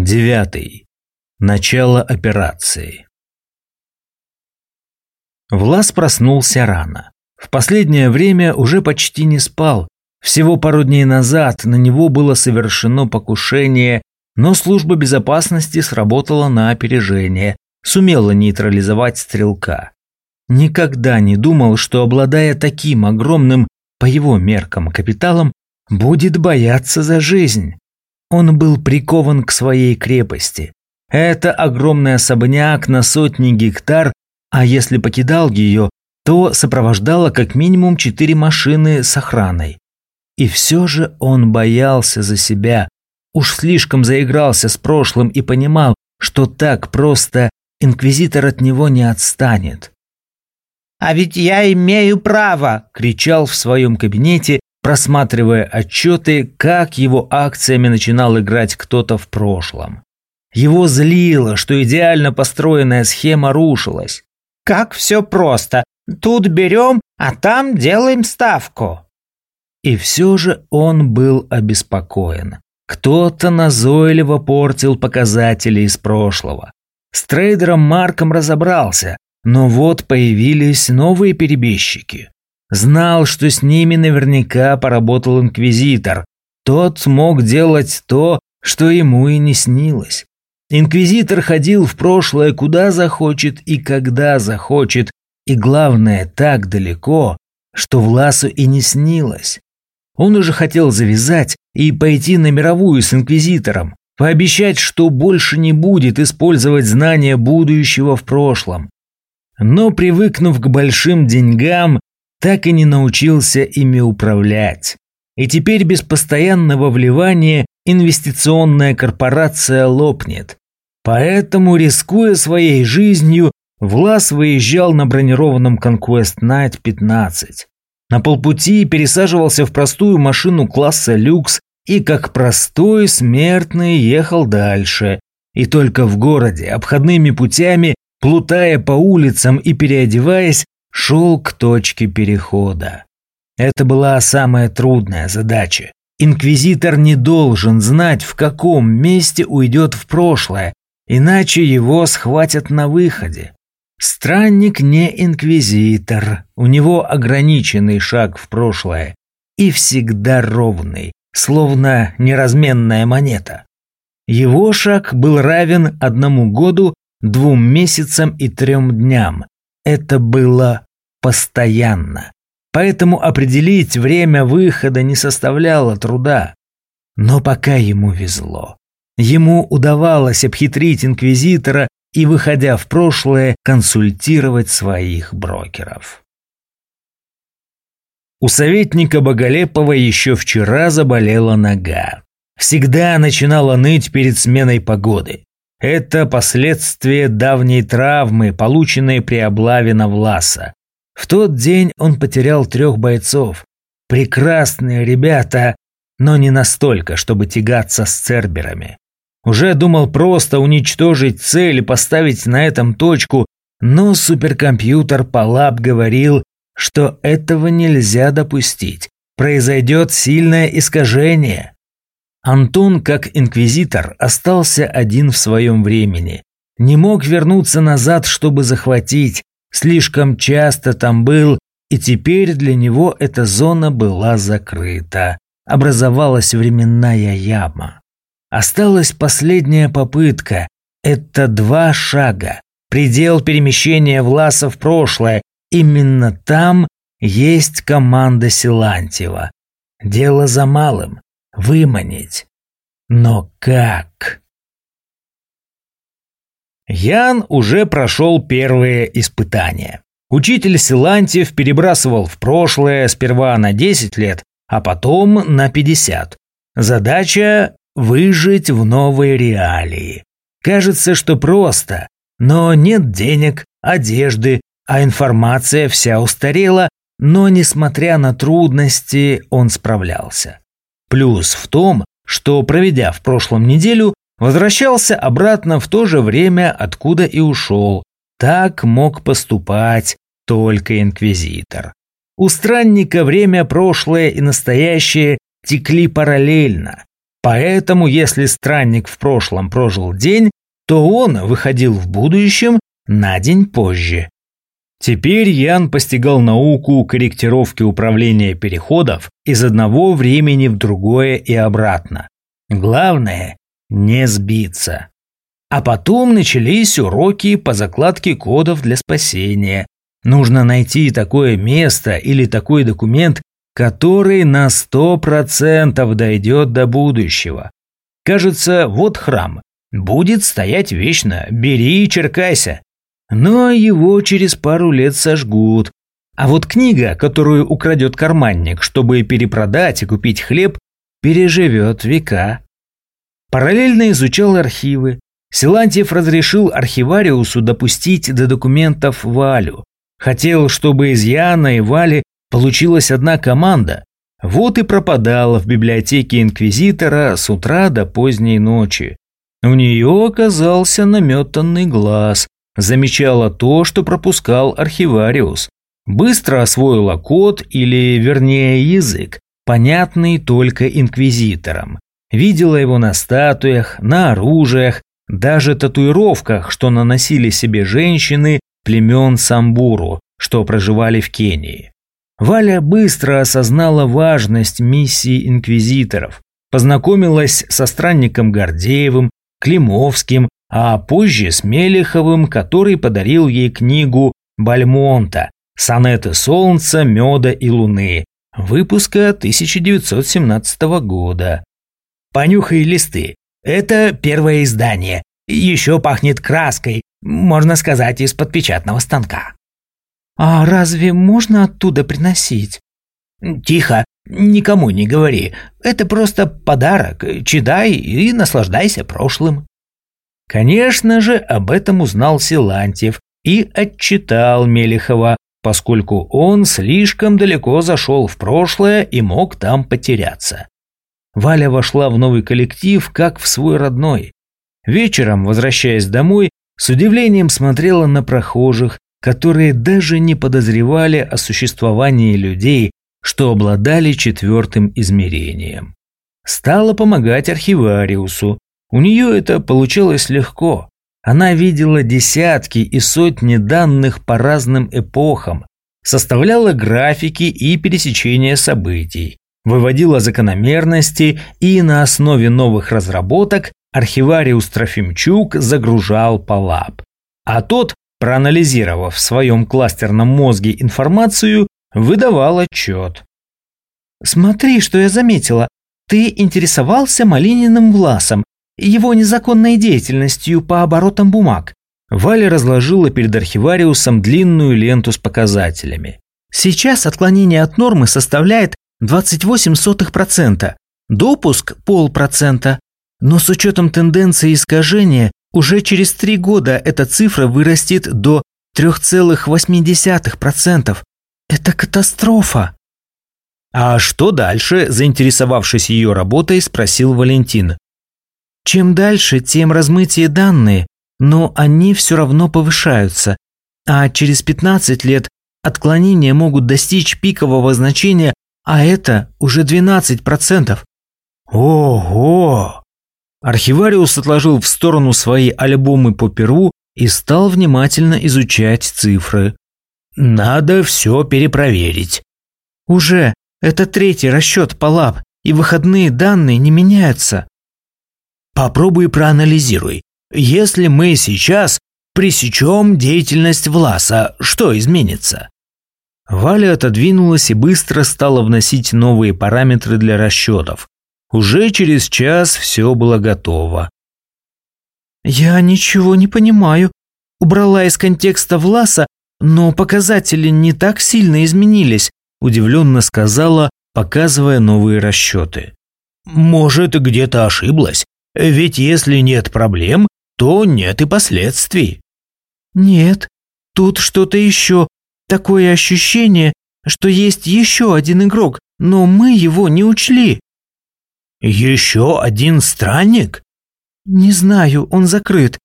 Девятый. Начало операции. Влас проснулся рано. В последнее время уже почти не спал. Всего пару дней назад на него было совершено покушение, но служба безопасности сработала на опережение, сумела нейтрализовать стрелка. Никогда не думал, что, обладая таким огромным, по его меркам, капиталом, будет бояться за жизнь. Он был прикован к своей крепости. Это огромный особняк на сотни гектар, а если покидал ее, то сопровождало как минимум четыре машины с охраной. И все же он боялся за себя, уж слишком заигрался с прошлым и понимал, что так просто инквизитор от него не отстанет. «А ведь я имею право!» – кричал в своем кабинете просматривая отчеты, как его акциями начинал играть кто-то в прошлом. Его злило, что идеально построенная схема рушилась. «Как все просто. Тут берем, а там делаем ставку». И все же он был обеспокоен. Кто-то назойливо портил показатели из прошлого. С трейдером Марком разобрался, но вот появились новые перебежчики. Знал, что с ними наверняка поработал инквизитор. Тот мог делать то, что ему и не снилось. Инквизитор ходил в прошлое куда захочет и когда захочет, и главное, так далеко, что Власу и не снилось. Он уже хотел завязать и пойти на мировую с инквизитором, пообещать, что больше не будет использовать знания будущего в прошлом. Но привыкнув к большим деньгам, так и не научился ими управлять. И теперь без постоянного вливания инвестиционная корпорация лопнет. Поэтому, рискуя своей жизнью, Влас выезжал на бронированном Conquest Night 15. На полпути пересаживался в простую машину класса люкс и как простой смертный ехал дальше. И только в городе, обходными путями, плутая по улицам и переодеваясь, шел к точке перехода. Это была самая трудная задача. Инквизитор не должен знать, в каком месте уйдет в прошлое, иначе его схватят на выходе. Странник не инквизитор, у него ограниченный шаг в прошлое и всегда ровный, словно неразменная монета. Его шаг был равен одному году, двум месяцам и трем дням, это было постоянно. Поэтому определить время выхода не составляло труда. Но пока ему везло. Ему удавалось обхитрить инквизитора и, выходя в прошлое, консультировать своих брокеров. У советника Боголепова еще вчера заболела нога. Всегда начинала ныть перед сменой погоды. Это последствия давней травмы, полученной при облаве на Власа. В тот день он потерял трех бойцов. Прекрасные ребята, но не настолько, чтобы тягаться с церберами. Уже думал просто уничтожить цель и поставить на этом точку, но суперкомпьютер Палаб говорил, что этого нельзя допустить. Произойдет сильное искажение. Антон, как инквизитор, остался один в своем времени. Не мог вернуться назад, чтобы захватить. Слишком часто там был, и теперь для него эта зона была закрыта. Образовалась временная яма. Осталась последняя попытка. Это два шага. Предел перемещения Власа в прошлое. Именно там есть команда Силантьева. Дело за малым выманить. Но как? Ян уже прошел первые испытания. Учитель Силантьев перебрасывал в прошлое сперва на 10 лет, а потом на 50. Задача – выжить в новой реалии. Кажется, что просто, но нет денег, одежды, а информация вся устарела, но, несмотря на трудности, он справлялся. Плюс в том, что, проведя в прошлом неделю, возвращался обратно в то же время, откуда и ушел. Так мог поступать только инквизитор. У странника время прошлое и настоящее текли параллельно. Поэтому, если странник в прошлом прожил день, то он выходил в будущем на день позже. Теперь Ян постигал науку корректировки управления переходов из одного времени в другое и обратно. Главное – не сбиться. А потом начались уроки по закладке кодов для спасения. Нужно найти такое место или такой документ, который на 100% дойдет до будущего. Кажется, вот храм. Будет стоять вечно, бери и черкайся. Но его через пару лет сожгут. А вот книга, которую украдет карманник, чтобы перепродать и купить хлеб, переживет века. Параллельно изучал архивы. Силантьев разрешил архивариусу допустить до документов Валю. Хотел, чтобы из Яна и Вали получилась одна команда. Вот и пропадала в библиотеке Инквизитора с утра до поздней ночи. У нее оказался наметанный глаз, замечала то, что пропускал архивариус. Быстро освоила код, или вернее язык, понятный только инквизиторам. Видела его на статуях, на оружиях, даже татуировках, что наносили себе женщины племен Самбуру, что проживали в Кении. Валя быстро осознала важность миссии инквизиторов, познакомилась со странником Гордеевым, Климовским, а позже с Мелеховым, который подарил ей книгу Бальмонта «Сонеты солнца, меда и луны», выпуска 1917 года. «Понюхай листы. Это первое издание. Еще пахнет краской, можно сказать, из-под печатного станка». «А разве можно оттуда приносить?» «Тихо, никому не говори. Это просто подарок. Читай и наслаждайся прошлым». Конечно же, об этом узнал Силантьев и отчитал Мелехова, поскольку он слишком далеко зашел в прошлое и мог там потеряться. Валя вошла в новый коллектив, как в свой родной. Вечером, возвращаясь домой, с удивлением смотрела на прохожих, которые даже не подозревали о существовании людей, что обладали четвертым измерением. Стала помогать архивариусу, у нее это получилось легко. Она видела десятки и сотни данных по разным эпохам, составляла графики и пересечения событий, выводила закономерности и на основе новых разработок архивариус Трофимчук загружал Палап. А тот, проанализировав в своем кластерном мозге информацию, выдавал отчет. «Смотри, что я заметила. Ты интересовался Малининым Власом его незаконной деятельностью по оборотам бумаг. Валя разложила перед архивариусом длинную ленту с показателями. Сейчас отклонение от нормы составляет 28%, допуск – полпроцента. Но с учетом тенденции искажения, уже через три года эта цифра вырастет до 3,8%. Это катастрофа. А что дальше, заинтересовавшись ее работой, спросил Валентин. Чем дальше, тем размытие данные, но они все равно повышаются, а через 15 лет отклонения могут достичь пикового значения, а это уже 12%. Ого! Архивариус отложил в сторону свои альбомы по Перу и стал внимательно изучать цифры. Надо все перепроверить. Уже, это третий расчет по лаб, и выходные данные не меняются. Попробуй проанализируй. Если мы сейчас пресечем деятельность Власа, что изменится? Валя отодвинулась и быстро стала вносить новые параметры для расчетов. Уже через час все было готово. «Я ничего не понимаю. Убрала из контекста Власа, но показатели не так сильно изменились», удивленно сказала, показывая новые расчеты. «Может, где-то ошиблась? Ведь если нет проблем, то нет и последствий. Нет, тут что-то еще. Такое ощущение, что есть еще один игрок, но мы его не учли. Еще один странник? Не знаю, он закрыт.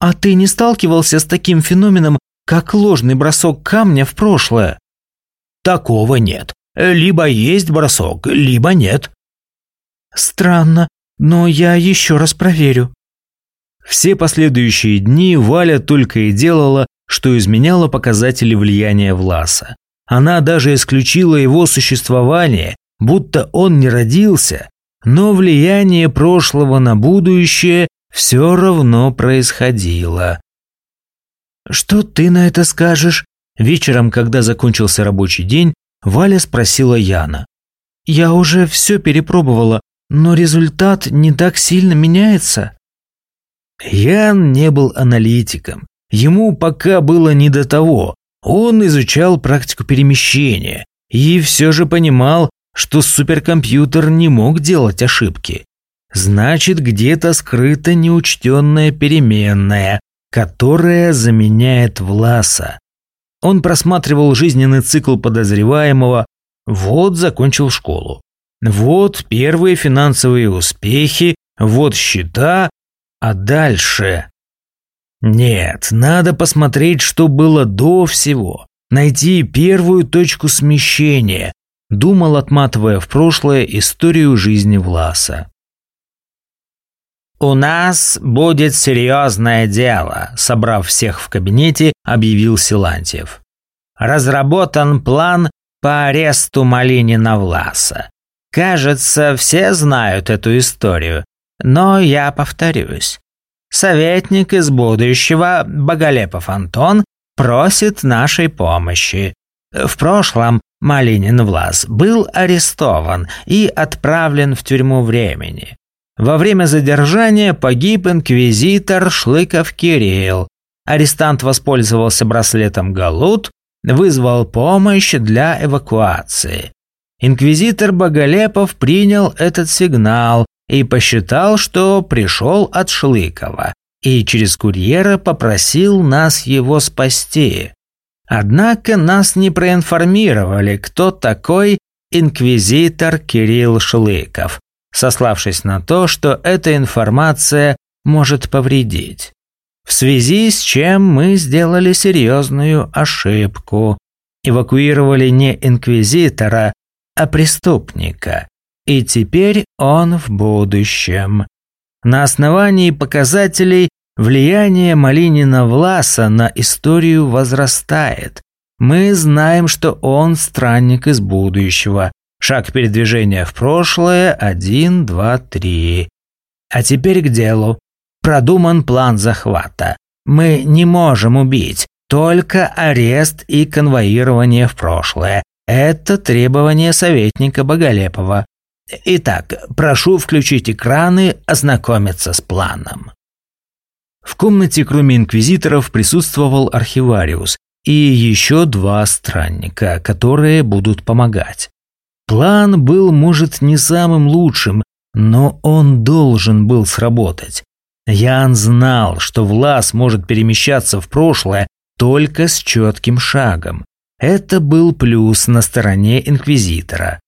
А ты не сталкивался с таким феноменом, как ложный бросок камня в прошлое? Такого нет. Либо есть бросок, либо нет. Странно. Но я еще раз проверю». Все последующие дни Валя только и делала, что изменяла показатели влияния Власа. Она даже исключила его существование, будто он не родился, но влияние прошлого на будущее все равно происходило. «Что ты на это скажешь?» Вечером, когда закончился рабочий день, Валя спросила Яна. «Я уже все перепробовала, но результат не так сильно меняется». Ян не был аналитиком. Ему пока было не до того. Он изучал практику перемещения и все же понимал, что суперкомпьютер не мог делать ошибки. Значит, где-то скрыта неучтенная переменная, которая заменяет Власа. Он просматривал жизненный цикл подозреваемого, вот закончил школу. Вот первые финансовые успехи, вот счета, а дальше... Нет, надо посмотреть, что было до всего, найти первую точку смещения, думал, отматывая в прошлое историю жизни Власа. «У нас будет серьезное дело», – собрав всех в кабинете, объявил Силантьев. «Разработан план по аресту Малинина Власа. Кажется, все знают эту историю, но я повторюсь. Советник из будущего, Боголепов Антон, просит нашей помощи. В прошлом Малинин Влас был арестован и отправлен в тюрьму времени. Во время задержания погиб инквизитор Шлыков Кирилл. Арестант воспользовался браслетом Галут, вызвал помощь для эвакуации. Инквизитор Боголепов принял этот сигнал и посчитал, что пришел от Шлыкова, и через курьера попросил нас его спасти. Однако нас не проинформировали, кто такой инквизитор Кирилл Шлыков, сославшись на то, что эта информация может повредить. В связи с чем мы сделали серьезную ошибку. Эвакуировали не инквизитора, а преступника. И теперь он в будущем. На основании показателей влияние Малинина Власа на историю возрастает. Мы знаем, что он странник из будущего, Шаг передвижения в прошлое – один, два, три. А теперь к делу. Продуман план захвата. Мы не можем убить, только арест и конвоирование в прошлое. Это требование советника Боголепова. Итак, прошу включить экраны, ознакомиться с планом. В комнате, кроме инквизиторов, присутствовал архивариус и еще два странника, которые будут помогать. План был, может, не самым лучшим, но он должен был сработать. Ян знал, что Влас может перемещаться в прошлое только с четким шагом. Это был плюс на стороне Инквизитора.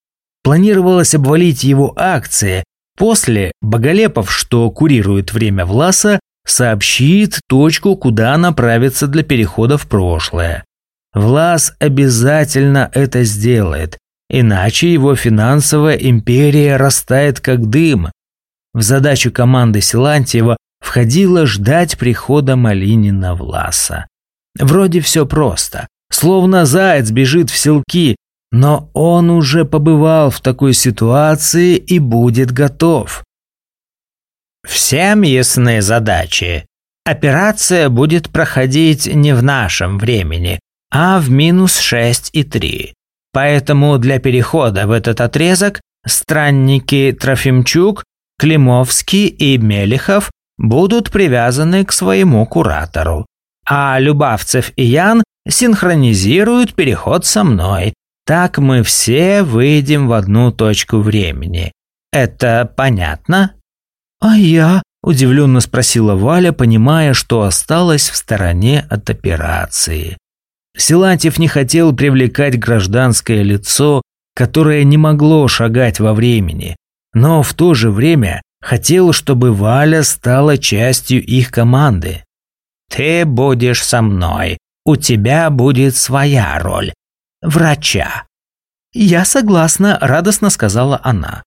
Планировалось обвалить его акции. После Боголепов, что курирует время Власа, сообщит точку, куда направиться для перехода в прошлое. Влас обязательно это сделает, Иначе его финансовая империя растает как дым. В задачу команды Силантьева входило ждать прихода Малинина Власа. Вроде все просто, словно заяц бежит в селки, но он уже побывал в такой ситуации и будет готов. Всем ясны задачи. Операция будет проходить не в нашем времени, а в минус 6 и 3. Поэтому для перехода в этот отрезок странники Трофимчук, Климовский и Мелехов будут привязаны к своему куратору. А Любавцев и Ян синхронизируют переход со мной. Так мы все выйдем в одну точку времени. Это понятно? А я? Удивленно спросила Валя, понимая, что осталась в стороне от операции. Силантьев не хотел привлекать гражданское лицо, которое не могло шагать во времени, но в то же время хотел, чтобы Валя стала частью их команды. «Ты будешь со мной, у тебя будет своя роль. Врача». «Я согласна», – радостно сказала она.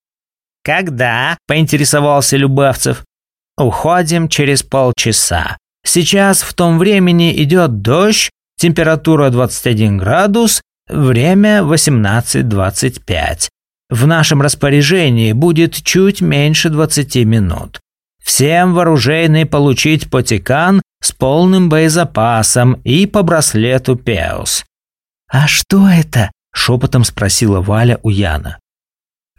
«Когда?» – поинтересовался Любавцев. «Уходим через полчаса. Сейчас в том времени идет дождь, температура 21 градус, время 18.25. В нашем распоряжении будет чуть меньше 20 минут. Всем вооруженный получить потекан с полным боезапасом и по браслету Пеус. «А что это?» – шепотом спросила Валя у Яна.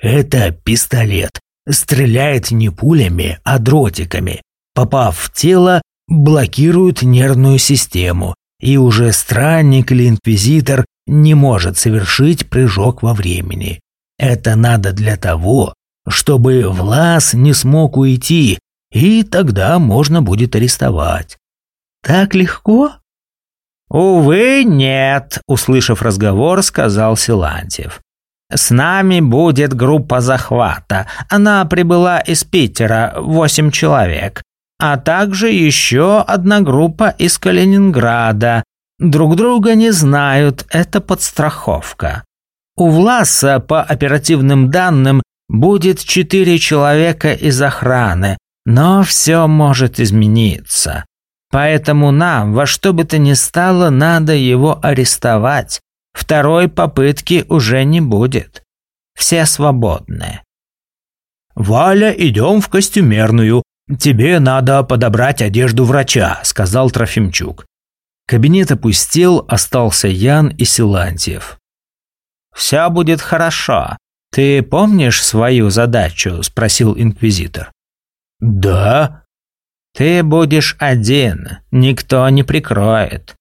«Это пистолет. Стреляет не пулями, а дротиками. Попав в тело, блокирует нервную систему, и уже странник или инквизитор не может совершить прыжок во времени. Это надо для того, чтобы Влас не смог уйти, и тогда можно будет арестовать. Так легко? Увы, нет, услышав разговор, сказал Силантьев. С нами будет группа захвата. Она прибыла из Питера, восемь человек. А также еще одна группа из Калининграда. Друг друга не знают, это подстраховка. У Власа, по оперативным данным, будет четыре человека из охраны, но все может измениться. Поэтому нам во что бы то ни стало надо его арестовать. Второй попытки уже не будет. Все свободны. «Валя, идем в костюмерную. Тебе надо подобрать одежду врача», – сказал Трофимчук. Кабинет опустел, остался Ян и Силантьев. «Все будет хорошо. Ты помнишь свою задачу?» – спросил инквизитор. «Да». «Ты будешь один, никто не прикроет».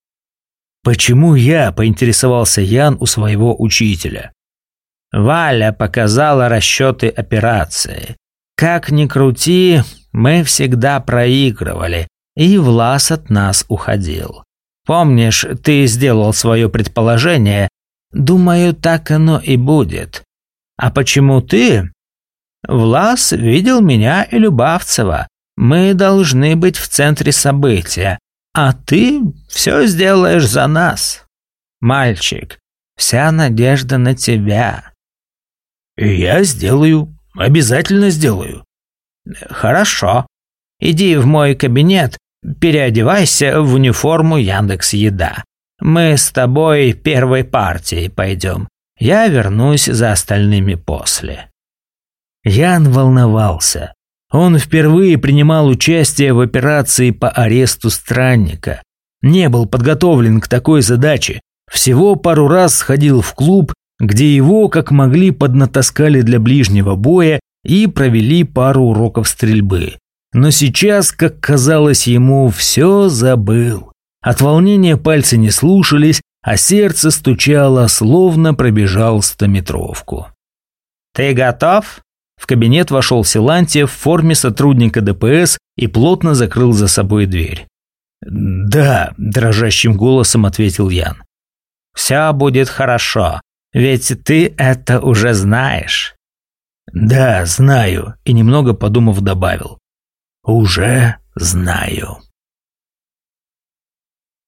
«Почему я?» – поинтересовался Ян у своего учителя. Валя показала расчеты операции. Как ни крути, мы всегда проигрывали, и Влас от нас уходил. Помнишь, ты сделал свое предположение? Думаю, так оно и будет. А почему ты? Влас видел меня и Любавцева. Мы должны быть в центре события, а ты все сделаешь за нас. Мальчик, вся надежда на тебя. Я сделаю, обязательно сделаю. Хорошо. Иди в мой кабинет, переодевайся в униформу Яндекс Еда. Мы с тобой первой партией пойдем. Я вернусь за остальными после. Ян волновался. Он впервые принимал участие в операции по аресту странника. Не был подготовлен к такой задаче. Всего пару раз сходил в клуб, где его, как могли, поднатаскали для ближнего боя и провели пару уроков стрельбы. Но сейчас, как казалось ему, все забыл. От волнения пальцы не слушались, а сердце стучало, словно пробежал стометровку. «Ты готов?» В кабинет вошел Силантьев в форме сотрудника ДПС и плотно закрыл за собой дверь. «Да», – дрожащим голосом ответил Ян. «Все будет хорошо, ведь ты это уже знаешь». «Да, знаю», – и немного подумав добавил. «Уже знаю».